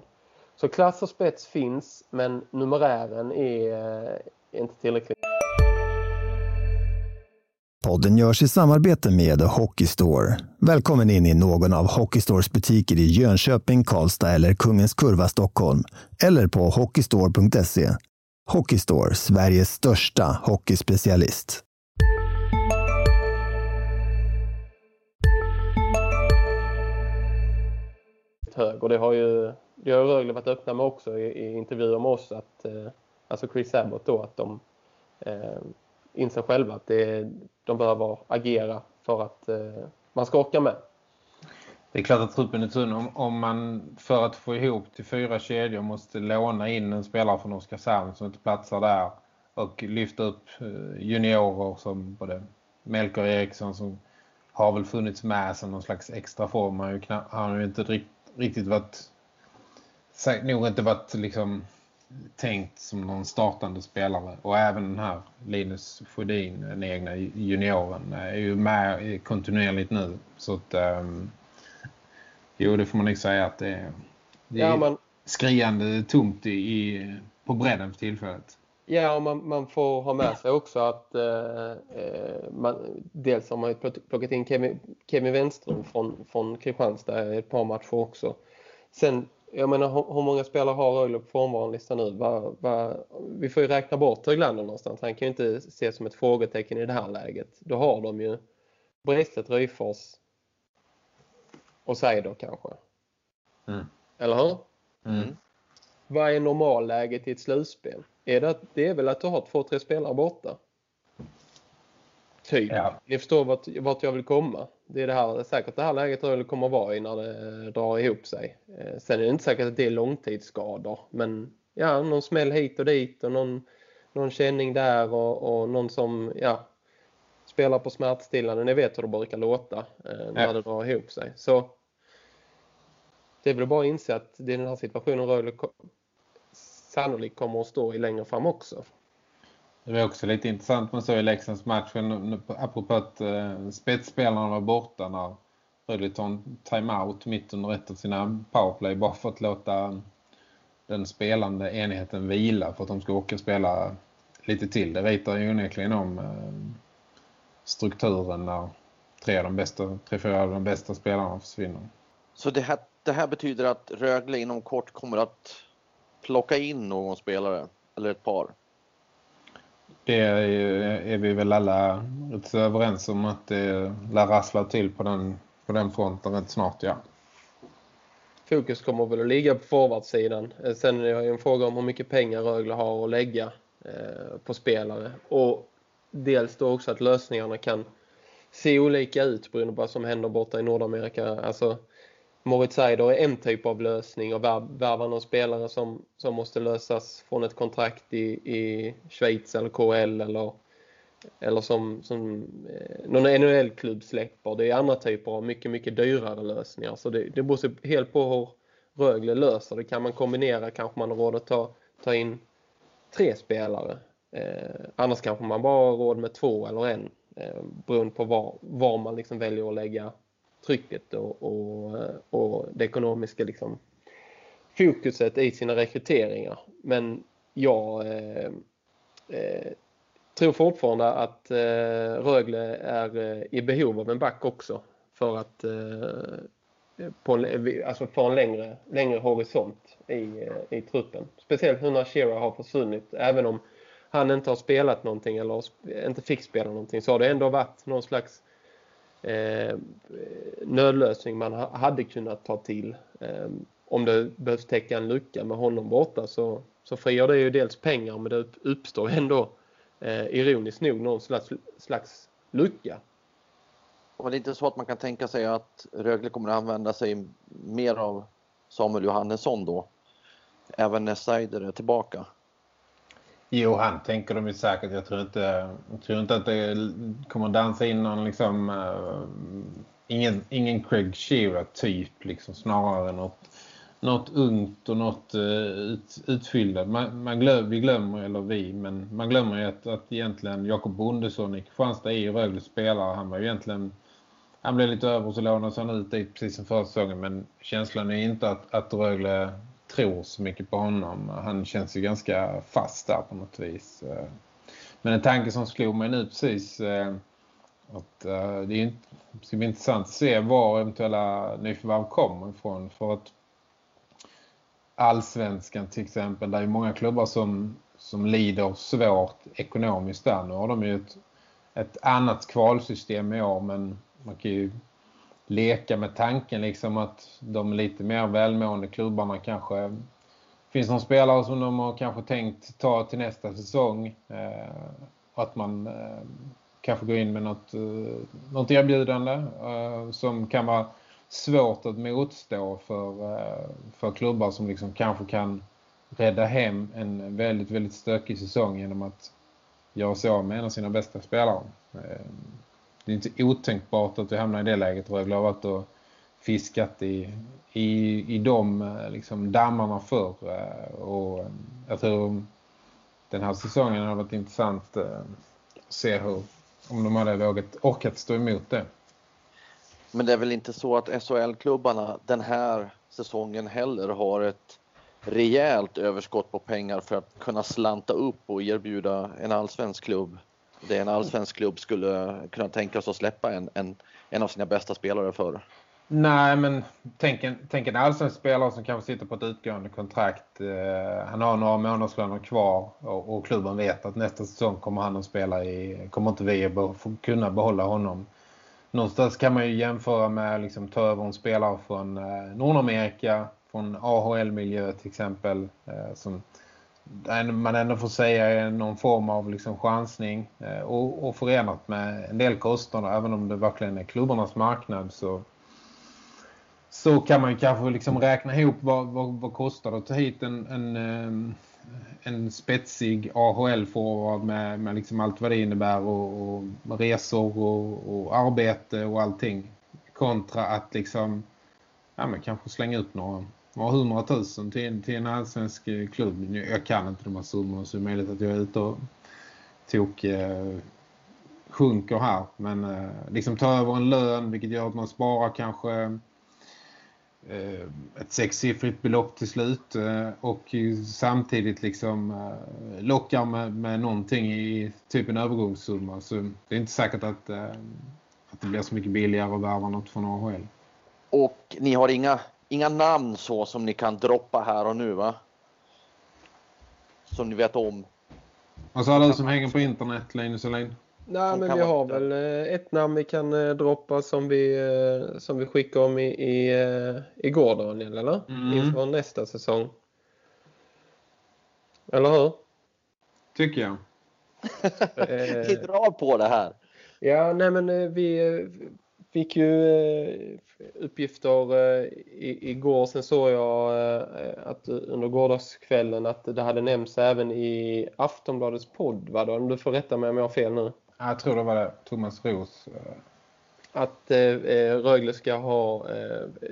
S6: Så klass och spets finns men numerären är, är eh, inte tillräcklig.
S1: Podden görs i samarbete med Hockeystore. Välkommen in i någon av Hockeystores butiker i Jönköping, Karlstad eller Kungens Kurva, Stockholm. Eller på hockeystore.se. Hockeystore, Sveriges största hockeyspecialist.
S6: hög och det har ju det har Rögle varit öppna med också i, i intervjuer med oss att eh, alltså Chris Abbott då att de eh, inser själva att det, de behöver agera för att eh, man ska orka med.
S2: Det är klart att truppen är tunn. Om, om man för att få ihop till fyra kedjor måste låna in en spelare från Oskarshamn som inte platsar där och lyfta upp eh, juniorer som både Melker Eriksson som har väl funnits med som någon slags extra form. Han har ju inte riktigt varit nog inte varit liksom tänkt som någon startande spelare. Och även den här Linus Sjödin, den egna junioren, är ju med kontinuerligt nu. Så att, um, jo det får man nog säga att det är, det är ja, man... skriande tomt i, i, på bredden för tillfället.
S6: Ja, och man, man får ha med sig också att eh, eh man, dels har man ju plockat in Kevin, Kevin Wenström från, från Kristianstad ett par matcher också. Sen jag menar, hur många spelare har Rögle på frånvaronlistan nu? Va, va, vi får ju räkna bort Höglander någonstans. Han kan ju inte se som ett frågetecken i det här läget. Då har de ju Bristet, Ryfors och Seider kanske. Mm. Eller hur? Mm. Vad är normalläget i ett slutspel? Är det, det är väl att du har två, tre spelare borta? Typ. Ja. Ni förstår vart, vart jag vill komma. Det är det här, säkert det här läget Rögle kommer att vara i när det drar ihop sig. Eh, sen är det inte säkert att det är långtidsskador. Men ja, någon smäll hit och dit och någon, någon känning där och, och någon som ja, spelar på smärtstillande. Ni vet hur det brukar låta eh, när ja. det drar ihop sig. Så det är väl bara att inse att det är den här situationen Rögle sannolikt kommer att stå i längre fram också.
S2: Det var också lite intressant man såg i Leksands matchen apropå att eh, spetsspelarna var borta när Rögle tog en timeout mitt under ett av sina powerplay bara för att låta den spelande enheten vila för att de ska åka spela lite till. Det ritar ju onekligen om eh, strukturen när tre av de bästa, tre, fyra av de bästa spelarna försvinner.
S5: Så det här, det här betyder att Rögle inom kort kommer att plocka in någon spelare eller ett par?
S2: Det är, är vi väl alla rätt överens om att det lär rassla till på den, på den fronten rätt snart, ja.
S6: Fokus kommer väl att ligga på forwardsidan. Eh, sen är det en fråga om hur mycket pengar Rögle har att lägga eh, på spelare. Och dels då också att lösningarna kan se olika ut beroende på vad som händer borta i Nordamerika. Alltså Moritz Seider är en typ av lösning och värva någon spelare som, som måste lösas från ett kontrakt i, i Schweiz eller KL eller, eller som, som eh, någon NHL-klubb släpper. Det är andra typer av mycket, mycket dyrare lösningar. Så det, det beror helt på hur Rögle löser det. Kan man kombinera kanske man har råd att ta, ta in tre spelare. Eh, annars kanske man bara har råd med två eller en. Eh, beroende på var, var man liksom väljer att lägga trycket och, och, och det ekonomiska liksom, fokuset i sina rekryteringar. Men jag eh, eh, tror fortfarande att eh, Rögle är eh, i behov av en back också för att eh, på, alltså få en längre, längre horisont i, eh, i truppen. Speciellt nu när Shira har försvunnit. Även om han inte har spelat någonting eller inte fick spela någonting så har det ändå varit någon slags eh, nödlösning man hade kunnat ta till. Eh, om det behövs täcka en lucka med honom borta så, så frigör det ju dels pengar men det uppstår ändå eh, ironiskt nog någon slags, slags lucka.
S5: Och det är inte så att man kan tänka sig att Rögle kommer att använda sig mer av Samuel Johannesson då? Även när Seider är tillbaka?
S2: Jo, han tänker de ju säkert. Jag tror inte, jag tror inte att det kommer att dansa in någon liksom, uh, ingen, ingen Craig Shearer typ liksom, snarare något, något ungt och något uh, ut, utfyllda. Man, man glöm, vi glömmer, eller vi, men man glömmer ju att, att egentligen Jakob Bondesson i Kristianstad är ju Rögle spelare. Han var ju egentligen han blev lite över och så lånades han ut dit precis som förra säsongen men känslan är inte att, att Rögle tror så mycket på honom. Han känns ju ganska fast där på något vis. Eh, men en tanke som slog mig nu precis eh, att eh, det är ska bli intressant att se var eventuella nyförvärv kommer ifrån för att allsvenskan till exempel, där är många klubbar som, som lider svårt ekonomiskt där. Nu har de ju ett, ett annat kvalsystem i år men man kan ju leka med tanken liksom att de lite mer välmående klubbarna kanske finns någon spelare som de har kanske tänkt ta till nästa säsong. Eh, att man eh, kanske går in med något, eh, något erbjudande eh, som kan vara svårt att motstå för, eh, för klubbar som liksom kanske kan rädda hem en väldigt, väldigt stökig säsong genom att göra sig av med en av sina bästa spelare. Eh, det är inte otänkbart att vi hamnar i det läget. Rögle har varit och fiskat i, i, i de eh, liksom, dammarna förr. Eh, och eh, jag tror den här säsongen har varit intressant att se hur, om de hade vågat orkat stå emot det.
S5: Men det är väl inte så att SHL-klubbarna den här säsongen heller har ett rejält överskott på pengar för att kunna slanta upp och erbjuda en allsvensk klubb. Det en allsvensk klubb skulle kunna tänka sig att släppa en, en, en av sina bästa spelare för.
S2: Nej, men tänk en, tänk en allsvensk spelare som kanske sitter på ett utgående kontrakt. Eh, han har några månadslöner kvar och, och, klubben vet att nästa säsong kommer han att spela i, kommer inte vi att kunna behålla honom. Någonstans kan man ju jämföra med liksom, ta över en spelare från eh, Nordamerika från AHL-miljö till exempel eh, som man ändå får säga är någon form av liksom chansning eh, och, och förenat med en del kostnader. Även om det verkligen är klubbarnas marknad så, så kan man ju kanske liksom räkna ihop vad, vad, vad kostar det att ta hit en, en, eh, en spetsig AHL-forward med, med liksom allt vad det innebär och, och resor och, och arbete och allting kontra att liksom ja, men kanske slänga ut några var hundratusen till, till en allsvensk eh, klubb. Jag kan inte de här summorna så det är möjligt att jag är ute och tok eh, sjunker här. Men eh, liksom ta över en lön vilket gör att man sparar kanske eh, ett sexsiffrigt belopp till slut eh, och samtidigt liksom eh, lockar med, med någonting i typ en övergångssumma. Så det är inte säkert att, eh, att det blir så mycket billigare att värva något från AHL.
S5: Och ni har inga inga namn så som ni kan droppa här och nu va? Som ni vet om.
S2: Vad sa du som hänger på internet, Linus Olin?
S6: Nej, men vi har väl eh, ett namn vi kan eh, droppa som vi, eh, som vi skickar om i, i, igår Daniel, eller? Mm. Inför nästa säsong. Eller hur?
S2: Tycker jag.
S5: vi drar på det här.
S6: Ja, nej men vi fick ju eh, uppgifter eh, igår. Sen såg jag eh, att under gårdagskvällen att det hade nämnts även i Aftonbladets podd. Va? Om du får rätta mig om jag har fel nu.
S2: Jag tror det var det. Thomas Ros.
S6: Att Rögle ska ha...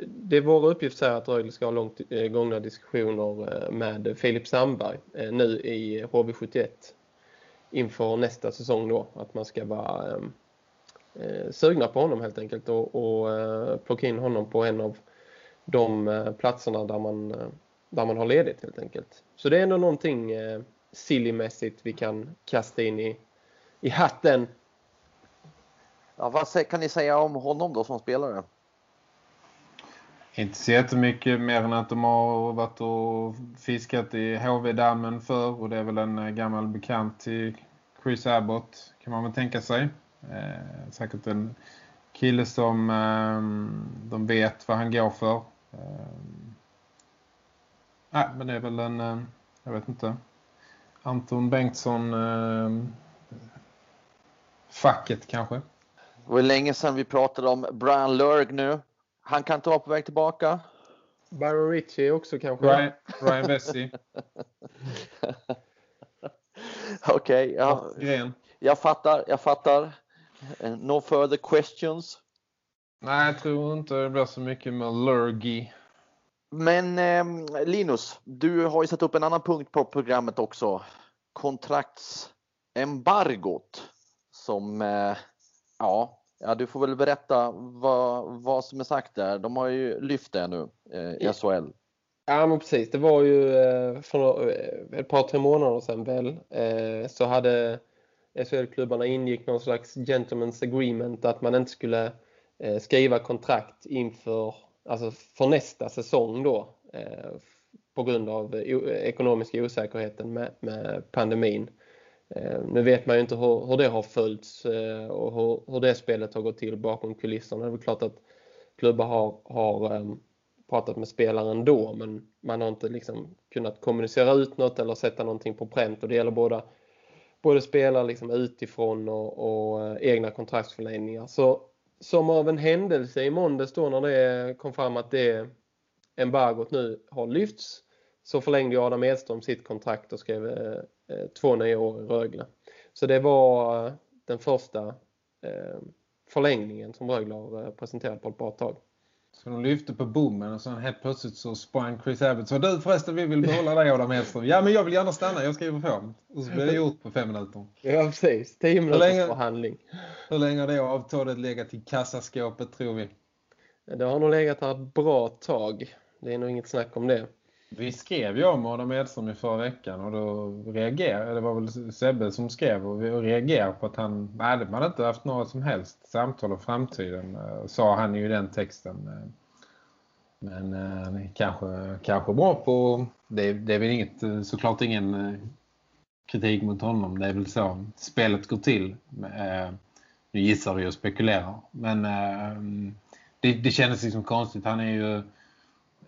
S6: Det är vår uppgift så här att Rögle ska ha långt gångna diskussioner med Filip Sandberg nu i HV71 inför nästa säsong då. Att man ska vara eh, sugna på honom helt enkelt och, och eh, plocka in honom på en av de eh, platserna där man, eh, där man har ledigt helt enkelt. Så det är ändå någonting eh, sillymässigt vi kan kasta in i, i hatten.
S5: Ja, vad kan ni säga om honom då som spelare?
S2: Inte så jättemycket mer än att de har varit och fiskat i HV-dammen för och det är väl en eh, gammal bekant till Chris Abbott kan man väl tänka sig. Eh, säkert en kille som eh, de vet vad han går för. Eh, nej, men det är väl en, eh, jag vet inte, Anton Bengtsson eh, facket kanske.
S5: Det var länge sedan vi pratade om Brian Lurg nu. Han kan inte vara på väg tillbaka.
S6: Byron Ritchie också kanske.
S2: Ryan, Ryan Vesey.
S5: Okej, okay, ja. jag fattar, jag fattar. Eh, no further questions?
S2: Nej, jag tror inte det blir så mycket med Lurgy.
S5: Men eh, Linus, du har ju satt upp en annan punkt på programmet också. Kontraktsembargot. Som, eh, ja, ja, du får väl berätta vad, vad som är sagt där. De har ju lyft det nu eh, i SHL.
S6: Ja men precis, det var ju eh, för eh, ett par tre månader sedan väl eh, så hade SHL-klubbarna ingick någon slags gentleman's agreement att man inte skulle eh, skriva kontrakt inför alltså för nästa säsong då eh, på grund av eh, ekonomiska osäkerheten med, med pandemin. Eh, nu vet man ju inte hur, hur det har följts eh, och hur, hur, det spelet har gått till bakom kulisserna. Det är väl klart att klubbar har, har eh, pratat med spelaren då men man har inte liksom kunnat kommunicera ut något eller sätta någonting på pränt och det gäller båda både spelare liksom utifrån och, och eh, egna kontraktsförlängningar. Så som av en händelse i måndags då när det kom fram att det embargot nu har lyfts så förlängde Adam Edström sitt kontrakt och skrev eh, eh, två nya år i Rögle. Så det var eh, den första eh, förlängningen som Rögle har presenterat på ett bra tag.
S2: Så de lyfte på bommen och sen helt plötsligt så sprang Chris Abbott. Så du förresten, vi vill behålla dig Adam Edström. Ja, men jag vill gärna stanna. Jag skriver på. Och så blir det gjort på fem minuter.
S6: Ja, precis. Tio minuters länge, förhandling.
S2: Hur länge har det avtalet legat i kassaskåpet, tror vi?
S6: Det har nog legat här ett bra tag. Det är nog inget snack om det.
S2: Vi skrev ju om Adam Edström i förra veckan och då reagerade, det var väl Sebbe som skrev och vi reagerade på att han, nej, man inte haft några som helst samtal om framtiden, eh, sa han ju i den texten. Eh, men eh, kanske, kanske bra på, det, det är väl inget, eh, såklart ingen kritik mot honom, det är väl så spelet går till. Nu gissar vi och spekulerar, men mm, det, det kändes liksom konstigt, han är ju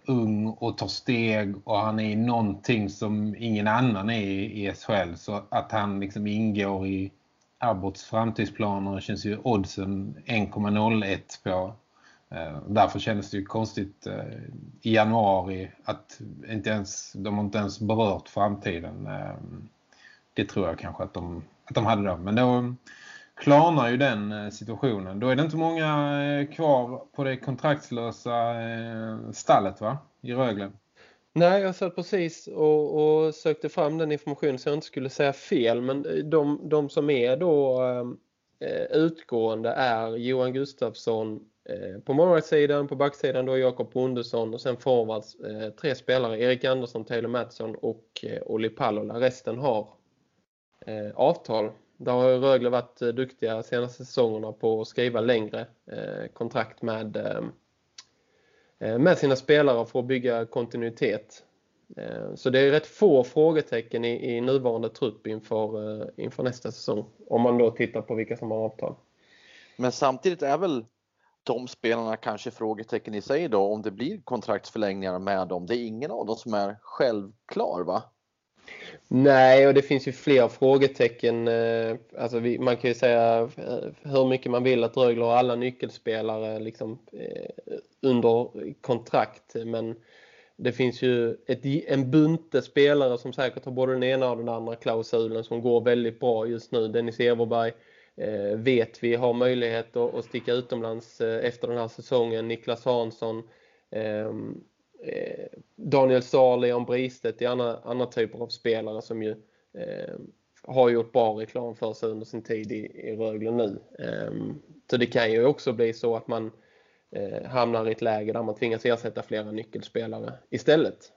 S2: ung och tar steg och han är någonting som ingen annan är i SHL så att han liksom ingår i Abbots framtidsplaner känns ju oddsen 1,01 på. Eh, därför kändes det ju konstigt eh, i januari att inte ens, de har inte ens berört framtiden. Eh, det tror jag kanske att de, att de hade då. Men då klarnar ju den eh, situationen. Då är det inte många eh, kvar på det kontraktslösa eh, stallet va? I Rögle.
S6: Nej, jag satt precis och, och, sökte fram den informationen så jag inte skulle säga fel. Men de, de som är då eh, utgående är Johan Gustafsson eh, på målvaktssidan, på backsidan då Jakob Bondesson och sen forwards eh, tre spelare, Erik Andersson, Taylor Mattsson och eh, Olli Pallola. Resten har avtal där har Rögle varit duktiga duktiga senaste säsongerna på att skriva längre eh, kontrakt med, eh, med sina spelare för att bygga kontinuitet. Så det är rätt få frågetecken i, i nuvarande trupp inför, inför nästa säsong. Om man då tittar på vilka som har avtal.
S5: Men samtidigt är väl de spelarna kanske frågetecken i sig då om det blir kontraktsförlängningar med dem. Det är ingen av dem som är självklar va?
S6: Nej, och det finns ju fler frågetecken. Eh, alltså vi, man kan ju säga eh, hur mycket man vill att Rögle har alla nyckelspelare liksom, eh, under kontrakt. Men det finns ju ett, en bunte spelare som säkert har både den ena och den andra klausulen som går väldigt bra just nu. Dennis Everberg vet vi har möjlighet att, att sticka utomlands efter den här säsongen. Niklas Hansson. Ehm, Eh, Daniel Saar, Leon Bristet är andra, andra typer av spelare som ju eh, har gjort bra reklam för sig under sin tid i, i Rögle nu. Eh, så det kan ju också bli så att man eh, hamnar i ett läge där man tvingas ersätta flera nyckelspelare istället.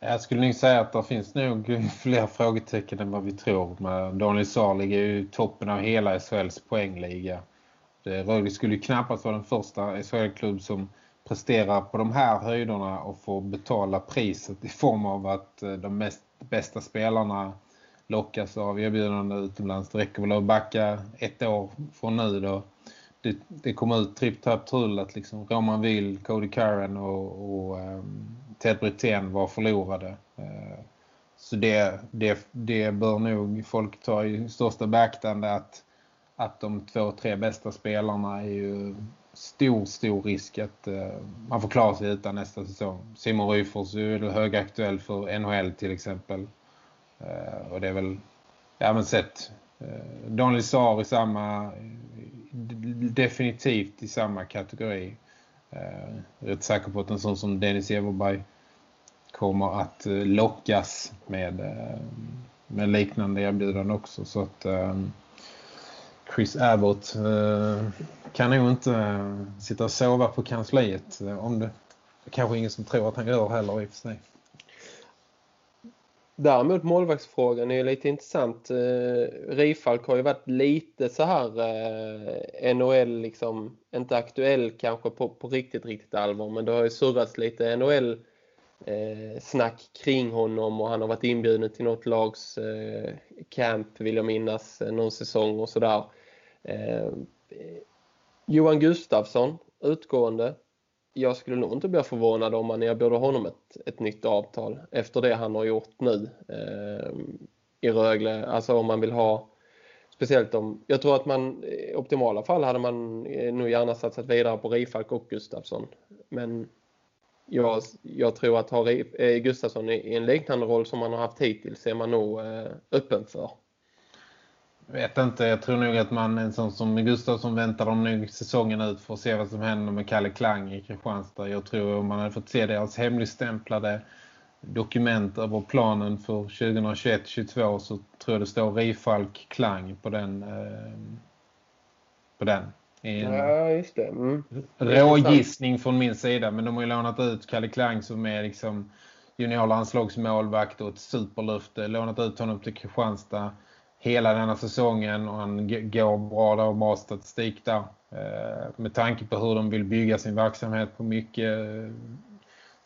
S2: Jag skulle nog säga att det finns nog fler frågetecken än vad vi tror. Men Daniel Saar ligger ju toppen av hela SHLs poängliga. Eh, Rögle skulle ju knappast vara den första SHL-klubb som prestera på de här höjderna och få betala priset i form av att eh, de mest, bästa spelarna lockas av erbjudande utomlands. Det räcker väl att backa ett år från nu då. Det, det kom ut tripp trapp trullet. att liksom Roman Will, Cody Curran och, och um, Ted Britten var förlorade. Uh, så det, det, det bör nog folk ta i största beaktande att, att de två, tre bästa spelarna är ju stor, stor risk att eh, man får klara sig utan nästa säsong. Simon Ryfors är ju högaktuell för NHL till exempel. Eh, och det är väl, ja men sett, eh, Daniel Saar i samma, definitivt i samma kategori. Eh, rätt säker på att en sån som Dennis Everberg kommer att lockas med, med liknande erbjudanden också. Så att Chris Abbott eh, kan nog inte eh, sitta och sova på kansliet. Eh, om det, det kanske ingen som tror att han gör heller i och för sig.
S6: Däremot målvaktsfrågan är lite intressant. Rifalk har ju varit lite så här NHL liksom, inte aktuell kanske på, på riktigt, riktigt allvar. Men det har ju surrats lite NHL Eh, snack kring honom och han har varit inbjuden till något lags eh, camp vill jag minnas eh, någon säsong och sådär. Eh, Johan Gustafsson utgående. Jag skulle nog inte bli förvånad om man erbjuder honom ett, ett nytt avtal efter det han har gjort nu eh, i Rögle. Alltså om man vill ha Speciellt om, jag tror att man i optimala fall hade man eh, nog gärna satsat vidare på Rifalk och Gustafsson. Men jag, jag tror att har eh, Gustafsson i en liknande roll som man har haft hittills är man nog eh, öppen för.
S2: Jag vet inte, jag tror nog att man en sån som Gustafsson väntar de nog säsongen ut för att se vad som händer med Kalle Klang i Kristianstad. Jag tror om man hade fått se deras hemligstämplade dokument över planen för 2021-2022 så tror jag det står Rifalk Klang på den. Eh, på den
S6: ja, just det. Mm.
S2: Rågissning från min sida. Men de har ju lånat ut Kalle Klang som är liksom juniorlandslagsmålvakt och ett superlöfte. Lånat ut honom till Kristianstad hela denna säsongen och han går bra där och bra statistik där. Eh, med tanke på hur de vill bygga sin verksamhet på mycket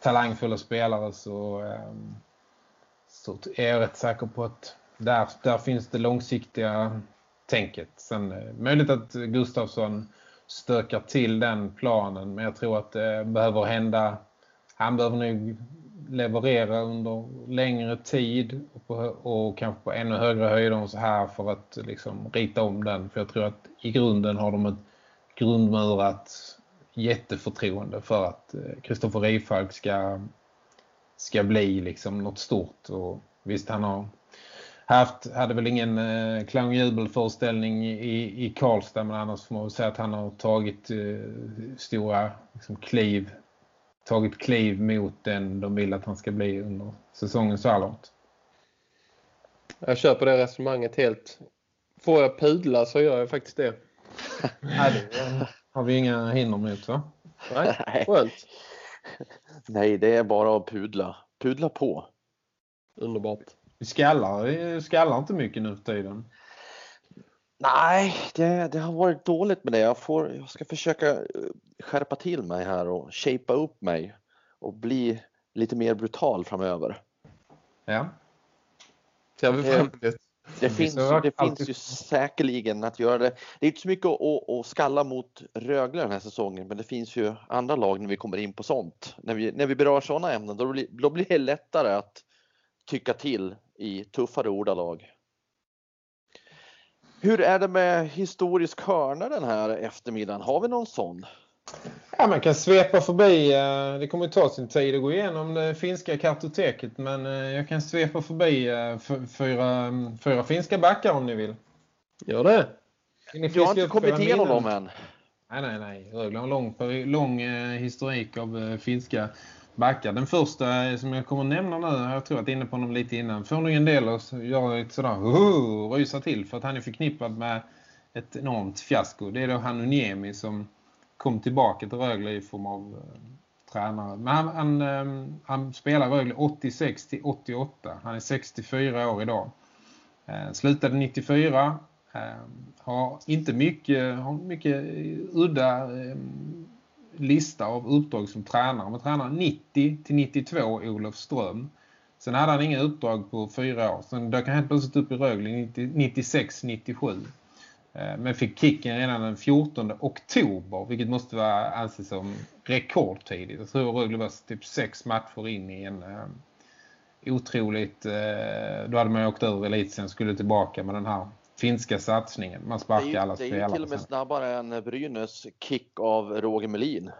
S2: talangfulla spelare så, ehm, så är jag rätt säker på att där, där finns det långsiktiga tänket. Sen eh, möjligt att Gustafsson stökar till den planen men jag tror att det behöver hända han behöver nog leverera under längre tid och, på, och kanske på ännu högre höjder än så här för att liksom rita om den. För jag tror att i grunden har de ett grundmurat jätteförtroende för att eh, Kristoffer Reifalk Rifalk ska, ska bli liksom något stort. Och visst, han har haft, hade väl ingen eh, clownjubelföreställning i, i Karlstad men annars får man väl säga att han har tagit eh, stora liksom, kliv tagit kliv mot den de vill att han ska bli under säsongen så här långt.
S6: Jag köper det resonemanget helt. Får jag pudla så gör jag faktiskt det.
S2: Nej, det har vi inga hinder mot va?
S6: Nej, skönt.
S5: Nej, det är bara att pudla. Pudla på.
S6: Underbart.
S2: Vi skallar, skallar inte mycket nu för tiden.
S5: Nej, det, det, har varit dåligt med det. Jag, får, jag ska försöka eh, skärpa till mig här och shapea upp mig och bli lite mer brutal framöver.
S2: Ja.
S6: Ser vi fram emot.
S5: Det finns, det finns ju säkerligen att göra det. Det är inte så mycket att, att skalla mot Rögle den här säsongen men det finns ju andra lag när vi kommer in på sånt. När vi, när vi berör sådana ämnen då blir, då blir det lättare att tycka till i tuffare ordalag. Hur är det med historisk hörna den här eftermiddagen? Har vi någon sån?
S2: Ja, man kan svepa förbi. Eh, det kommer att ta sin tid att gå igenom det finska kartoteket. Men eh, jag kan svepa förbi eh, fyra, fyra finska backar om ni vill.
S6: Gör det.
S5: Du har inte kommit igenom dem än.
S2: Nej, nej, nej. Rögle har en lång, lång historik av finska backar. Den första eh, som jag kommer att nämna nu, jag tror att jag är inne på honom lite innan, får nog en del att göra sådär, uh, rysa till för att han är förknippad med ett enormt fiasko. Det är då Hanuniemi som kom tillbaka till Rögle i form av uh, tränare. Men han, han, um, han spelar Rögle 86 till 88. Han är 64 år idag. Uh, slutade 94. Uh, ehm, har inte mycket, har mycket udda ehm, lista av uppdrag som tränare. Man tränar 90 till 92 Olof Ström. Sen hade han inga uppdrag på fyra år. Sen dök han helt plötsligt upp i Rögle 96-97. Eh, men fick kicken redan den 14 oktober. Vilket måste vara anses som rekordtidigt. Jag tror Rögle var typ sex matcher in i en eh, otroligt... Eh, då hade man åkt ur elitsen skulle tillbaka med den här finska satsningen. Man sparkar
S5: ju,
S2: alla spelare.
S5: Det är ju till och med snabbare än Brynäs kick av Roger Melin.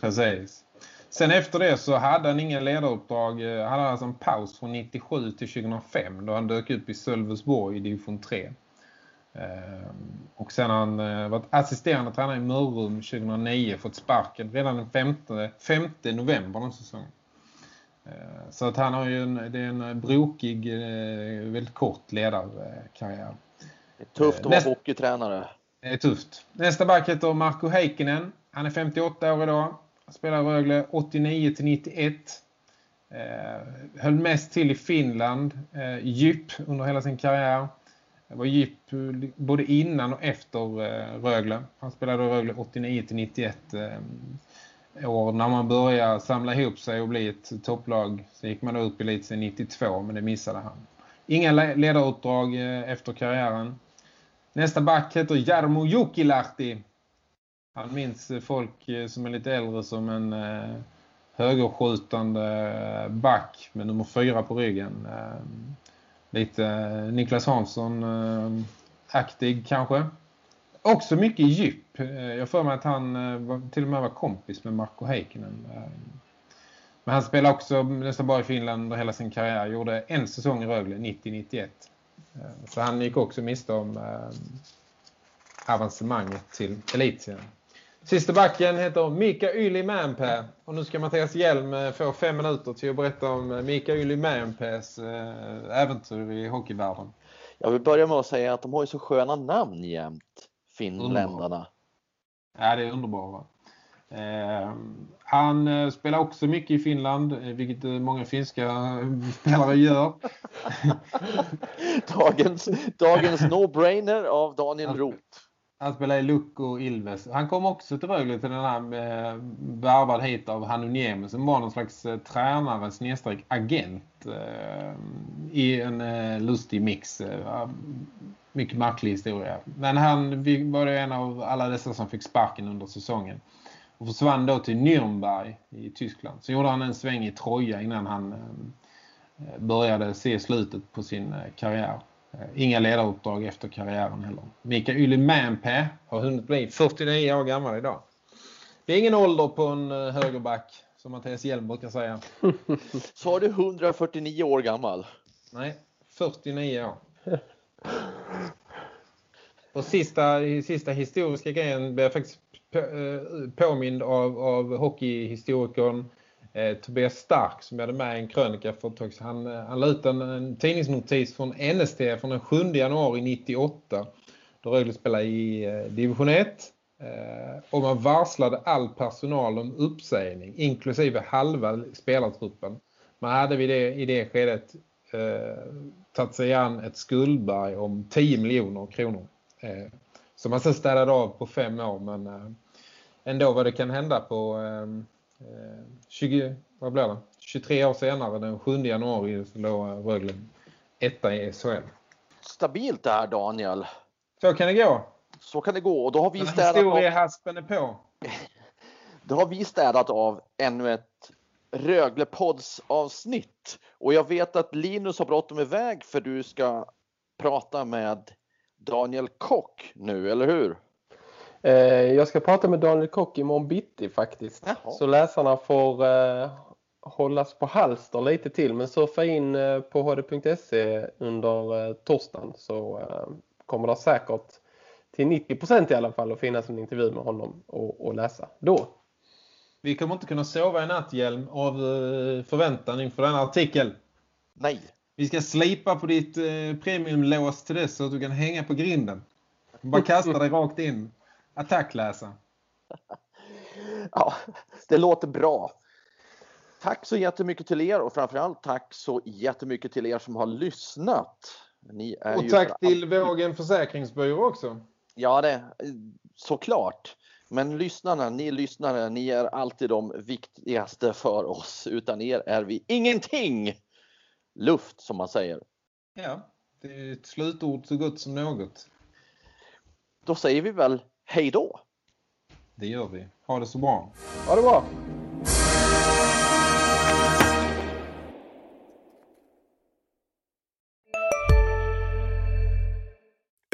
S2: Precis. Sen efter det så hade han inga ledaruppdrag. Han hade alltså en paus från 97 till 2005 då han dök upp i Sölvesborg i division 3. Ehm, och sen har han eh, varit assisterande tränare i Mörrum 2009 fått sparken redan den 5, 5 november den säsongen. Så att han har ju en, det är en brokig, eh, väldigt kort ledarkarriär.
S5: Det är tufft att vara hockeytränare.
S2: Det är tufft. Nästa back heter Marco Heikkinen. Han är 58 år idag. Han spelar Rögle 89 till 91. Eh, höll mest till i Finland. Eh, djup under hela sin karriär. Det var djup både innan och efter eh, Rögle. Han spelade Rögle 89 till 91 eh, år. När man började samla ihop sig och bli ett topplag så gick man upp i lite 92 men det missade han. Inga ledaruppdrag eh, efter karriären. Nästa back heter Jarmo Jokilahti. Han minns folk eh, som är lite äldre som en eh, högerskjutande eh, back med nummer fyra på ryggen. Eh, lite Niklas Hansson-aktig kanske. Också mycket djup. Jag får mig att han till och med var kompis med Marco Heikkinen. Men han spelade också nästan bara i Finland under hela sin karriär. Gjorde en säsong i Rögle, 90-91. Så han gick också miste om eh, avancemanget till elitserien. Sista backen heter Mika Yli Mämpä. Och nu ska Mattias Hjelm få fem minuter till att berätta om Mika Yli Mämpäs eh, äventyr i hockeyvärlden.
S5: Jag vill börja med att säga att de har ju så sköna namn jämt, finländarna.
S2: Ja, det är underbart. Eh, han eh, spelar också mycket i Finland, eh, vilket många finska spelare gör.
S5: dagens dagens no-brainer av Daniel Roth.
S2: Han spelar i Lukko Ilves. Han kom också till Rögle till den här eh, värvad hit av Hannu Niemi som var någon slags eh, tränare snedstreck agent eh, i en eh, lustig mix. Eh, mycket märklig historia. Men han var ju en av alla dessa som fick sparken under säsongen. Och försvann då till Nürnberg i Tyskland. Så gjorde han en sväng i Troja innan han eh, började se slutet på sin eh, karriär. Eh, inga ledaruppdrag efter karriären heller. Mika Ylimämpä har hunnit bli 49 år gammal idag. Det är ingen ålder på en högerback som Mattias Hjelm brukar säga.
S5: Så har du 149 år gammal?
S2: Nej, 49 år. Och sista, sista historiska grejen blev jag faktiskt Eh, påmind av, av hockeyhistorikern eh, Tobias Stark som jag hade med i en krönika för ett tag Han, eh, han la ut en, en tidningsnotis från NST från den 7 januari 98 då Rögle spelade i eh, division 1 eh, och man varslade all personal om uppsägning inklusive halva spelartruppen. Man hade vid det, i det skedet eh, tagit sig an ett skuldberg om 10 miljoner kronor. Eh, som man sen städade av på fem år men eh, ändå vad det kan hända på ehm, eh, 20, vad blir det? 23 år senare den 7 januari så låg Rögle etta i SHL.
S5: Stabilt det här Daniel.
S2: Så kan det gå.
S5: Så kan det gå och då har vi städat
S2: Historiehaspen är på.
S5: Då har vi städat av ännu ett Röglepods avsnitt och jag vet att Linus har bråttom iväg för du ska prata med Daniel Kock nu, eller hur?
S6: Eh, jag ska prata med Daniel Kock imorgon bitti faktiskt. Jaha. Så läsarna får eh, hållas på halster lite till. Men surfa in eh, på hd.se under torsdagen så kommer det säkert till 90% i alla fall att finnas en intervju med honom och, och läsa då.
S2: Vi kommer inte kunna sova i natt, Hjelm, av förväntan inför denna artikel.
S5: Nej.
S2: Vi ska slipa på ditt premiumlås till dess så att du kan hänga på grinden. Bara kasta dig rakt in. Attackläsa.
S5: ja, det låter bra. Tack så jättemycket till er och framförallt tack så jättemycket till er som har lyssnat.
S2: Och tack till Vågen Försäkringsbyrå också.
S5: Ja, det såklart. Men lyssnarna, ni lyssnare, ni är alltid de viktigaste för oss. Utan er är vi ingenting. Luft som man säger.
S2: Ja, det är ett slutord så gott som något.
S5: Då säger vi väl hej då!
S2: Det gör vi. Ha det så bra!
S6: Ha det bra!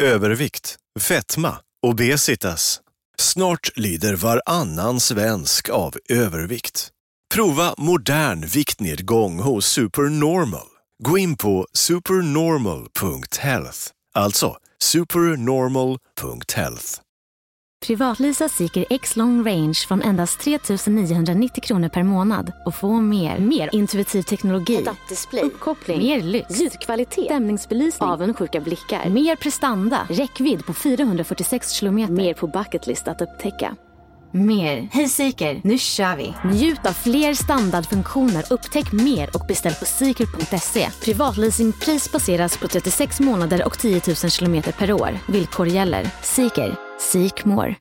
S7: Övervikt, fetma, obesitas. Snart lider varannan svensk av övervikt. Prova modern viktnedgång hos Supernormal. Gå in på supernormal.health. Alltså supernormal.health.
S8: Privatlisa Seeker X-Long Range från endast 3 990 kronor per månad. Och få mer. Mer intuitiv teknologi. Uppkoppling. Mer lyx. Ljudkvalitet. Stämningsbelysning. Avundsjuka blickar. Mer prestanda. Räckvidd på 446 kilometer. Mer på bucketlist att upptäcka. Mer. Hej Seeker, nu kör vi! Njut av fler standardfunktioner, upptäck mer och beställ på seeker.se. Privatleasingpris baseras på 36 månader och 10 000 kilometer per år. Villkor gäller. Seeker. Seek more.